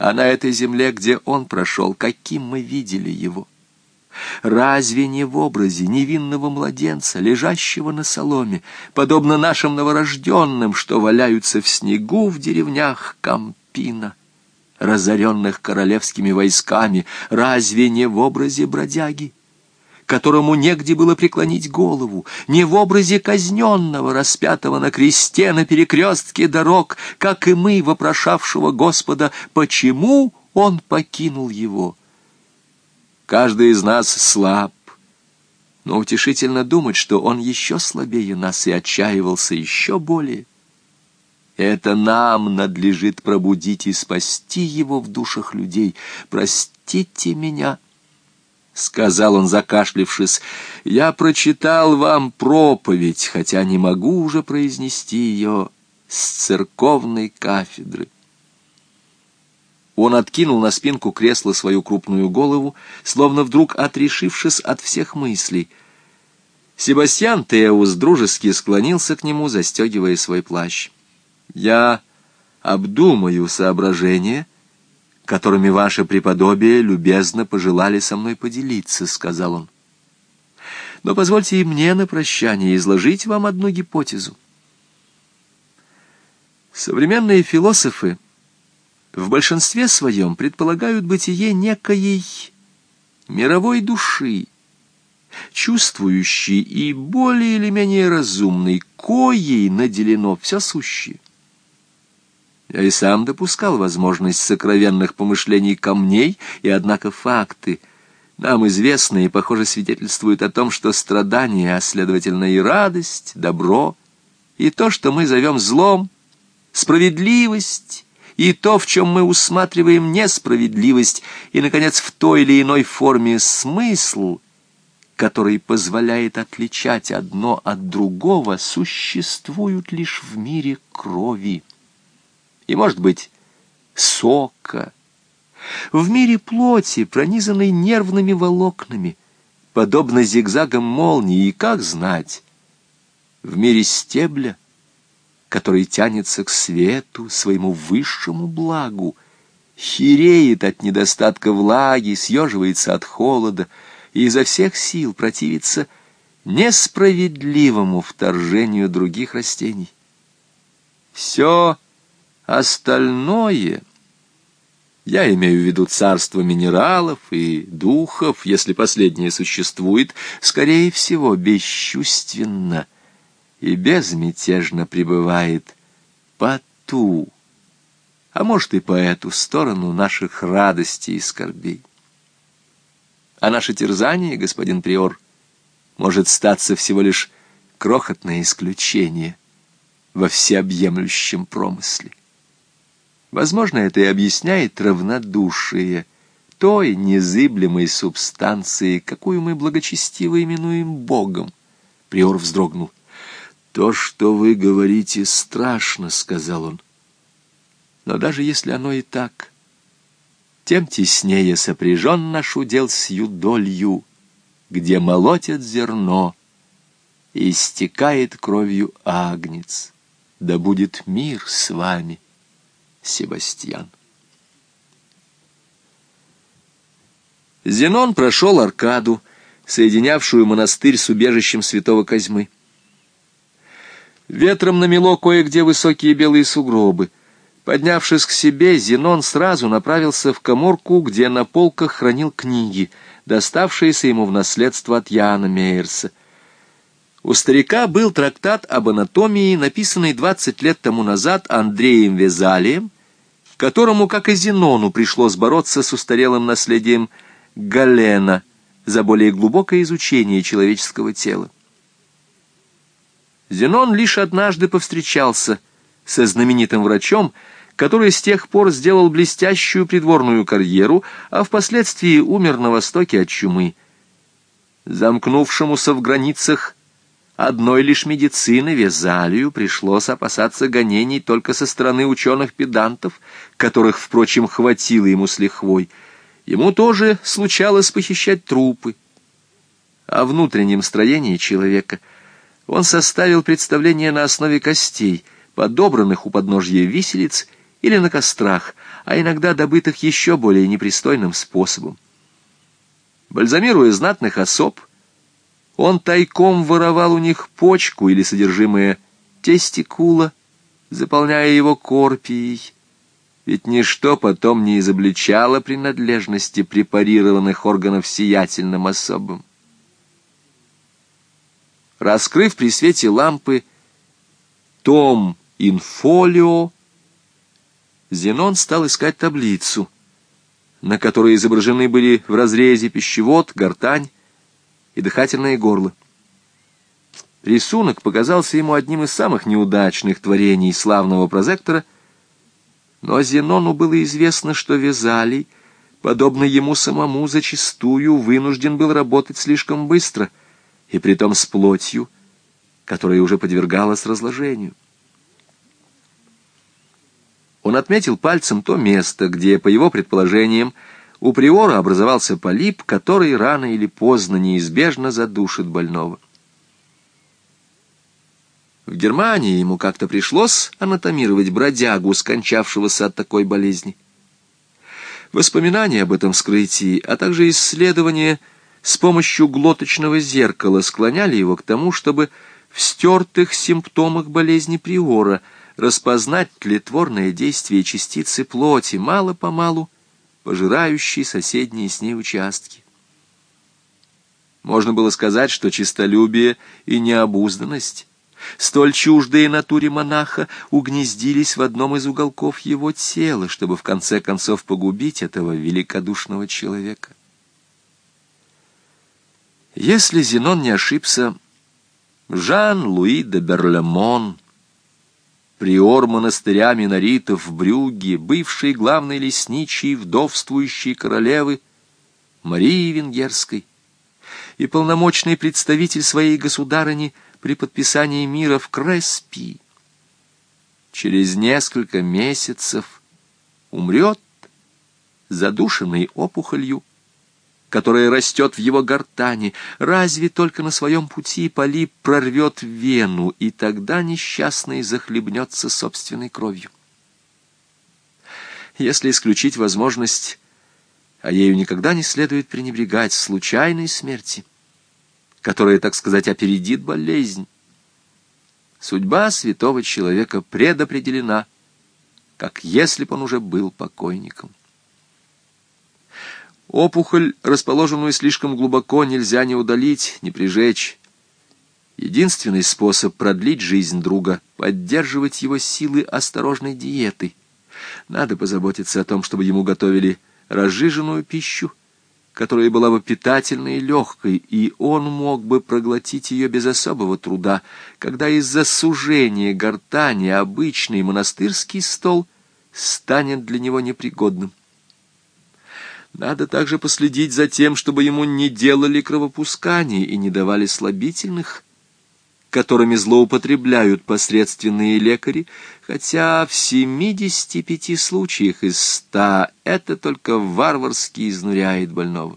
а на этой земле, где он прошел, каким мы видели его. Разве не в образе невинного младенца, лежащего на соломе, подобно нашим новорожденным, что валяются в снегу в деревнях Кампина, разоренных королевскими войсками, разве не в образе бродяги? Которому негде было преклонить голову, не в образе казненного, распятого на кресте на перекрестке дорог, как и мы, вопрошавшего Господа, почему он покинул его. Каждый из нас слаб, но утешительно думать, что он еще слабее нас и отчаивался еще более. Это нам надлежит пробудить и спасти его в душах людей. Простите меня, —— сказал он, закашлившись, — «я прочитал вам проповедь, хотя не могу уже произнести ее с церковной кафедры». Он откинул на спинку кресла свою крупную голову, словно вдруг отрешившись от всех мыслей. Себастьян Теус дружески склонился к нему, застегивая свой плащ. «Я обдумаю соображения», которыми ваше преподобие любезно пожелали со мной поделиться», — сказал он. «Но позвольте и мне на прощание изложить вам одну гипотезу. Современные философы в большинстве своем предполагают бытие некоей мировой души, чувствующей и более или менее разумной, коей наделено все сущее. Я и сам допускал возможность сокровенных помышлений камней, и однако факты, нам известные, похоже, свидетельствуют о том, что страдания, а следовательно и радость, добро, и то, что мы зовем злом, справедливость, и то, в чем мы усматриваем несправедливость, и, наконец, в той или иной форме смысл, который позволяет отличать одно от другого, существуют лишь в мире крови и, может быть, сока. В мире плоти, пронизанной нервными волокнами, подобно зигзагам молнии, и как знать, в мире стебля, который тянется к свету, своему высшему благу, хереет от недостатка влаги, съеживается от холода и изо всех сил противится несправедливому вторжению других растений. Все Остальное, я имею в виду царство минералов и духов, если последнее существует, скорее всего, бесчувственно и безмятежно пребывает по ту, а может и по эту сторону наших радостей и скорбей. А наше терзание, господин Приор, может статься всего лишь крохотное исключение во всеобъемлющем промысле. Возможно, это и объясняет равнодушие той незыблемой субстанции, какую мы благочестиво именуем Богом. Приор вздрогнул. «То, что вы говорите, страшно», — сказал он. «Но даже если оно и так, тем теснее сопряжен наш удел с юдолью, где молотят зерно и истекает кровью агнец. Да будет мир с вами». Себастьян. Зенон прошел аркаду, соединявшую монастырь с убежищем святого Козьмы. Ветром намело кое-где высокие белые сугробы. Поднявшись к себе, Зенон сразу направился в коморку, где на полках хранил книги, доставшиеся ему в наследство от Яна Мейерса. У старика был трактат об анатомии, написанный двадцать лет тому назад Андреем Везалием, которому, как и Зенону, пришлось бороться с устарелым наследием Галена за более глубокое изучение человеческого тела. Зенон лишь однажды повстречался со знаменитым врачом, который с тех пор сделал блестящую придворную карьеру, а впоследствии умер на Востоке от чумы. Замкнувшемуся в границах Одной лишь медицины Везалию пришлось опасаться гонений только со стороны ученых-педантов, которых, впрочем, хватило ему с лихвой. Ему тоже случалось похищать трупы. О внутреннем строении человека он составил представление на основе костей, подобранных у подножья виселиц или на кострах, а иногда добытых еще более непристойным способом. Бальзамируя знатных особ, он тайком воровал у них почку или содержимое тестикула, заполняя его корпией, ведь ничто потом не изобличало принадлежности препарированных органов сиятельным особым. Раскрыв при свете лампы том инфолио, Зенон стал искать таблицу, на которой изображены были в разрезе пищевод, гортань и дыхательное горло. Рисунок показался ему одним из самых неудачных творений славного прозектора, но Зенону было известно, что Вязалий, подобно ему самому, зачастую вынужден был работать слишком быстро, и притом с плотью, которая уже подвергалась разложению. Он отметил пальцем то место, где, по его предположениям, у приора образовался полип, который рано или поздно неизбежно задушит больного. В Германии ему как-то пришлось анатомировать бродягу, скончавшегося от такой болезни. Воспоминания об этом вскрытии, а также исследования с помощью глоточного зеркала склоняли его к тому, чтобы в стертых симптомах болезни приора распознать тлетворное действие частицы плоти, мало-помалу пожирающей соседние с ней участки. Можно было сказать, что чистолюбие и необузданность столь чуждые натуре монаха, угнездились в одном из уголков его тела, чтобы в конце концов погубить этого великодушного человека. Если Зенон не ошибся, Жан-Луи де Берлемон, приор монастыря миноритов в Брюгге, бывший главный лесничий вдовствующей королевы Марии Венгерской и полномочный представитель своей государыни – при подписании мира в Креспи. Через несколько месяцев умрет, задушенный опухолью, которая растет в его гортани, разве только на своем пути полип прорвет вену, и тогда несчастный захлебнется собственной кровью. Если исключить возможность, а ею никогда не следует пренебрегать, случайной смерти, которая, так сказать, опередит болезнь. Судьба святого человека предопределена, как если бы он уже был покойником. Опухоль, расположенную слишком глубоко, нельзя ни удалить, ни прижечь. Единственный способ продлить жизнь друга — поддерживать его силы осторожной диетой. Надо позаботиться о том, чтобы ему готовили разжиженную пищу, которая была бы питательной и легкой, и он мог бы проглотить ее без особого труда, когда из-за сужения гортани обычный монастырский стол станет для него непригодным. Надо также последить за тем, чтобы ему не делали кровопусканий и не давали слабительных, которыми злоупотребляют посредственные лекари, хотя в 75 случаях из 100 это только варварски изнуряет больного.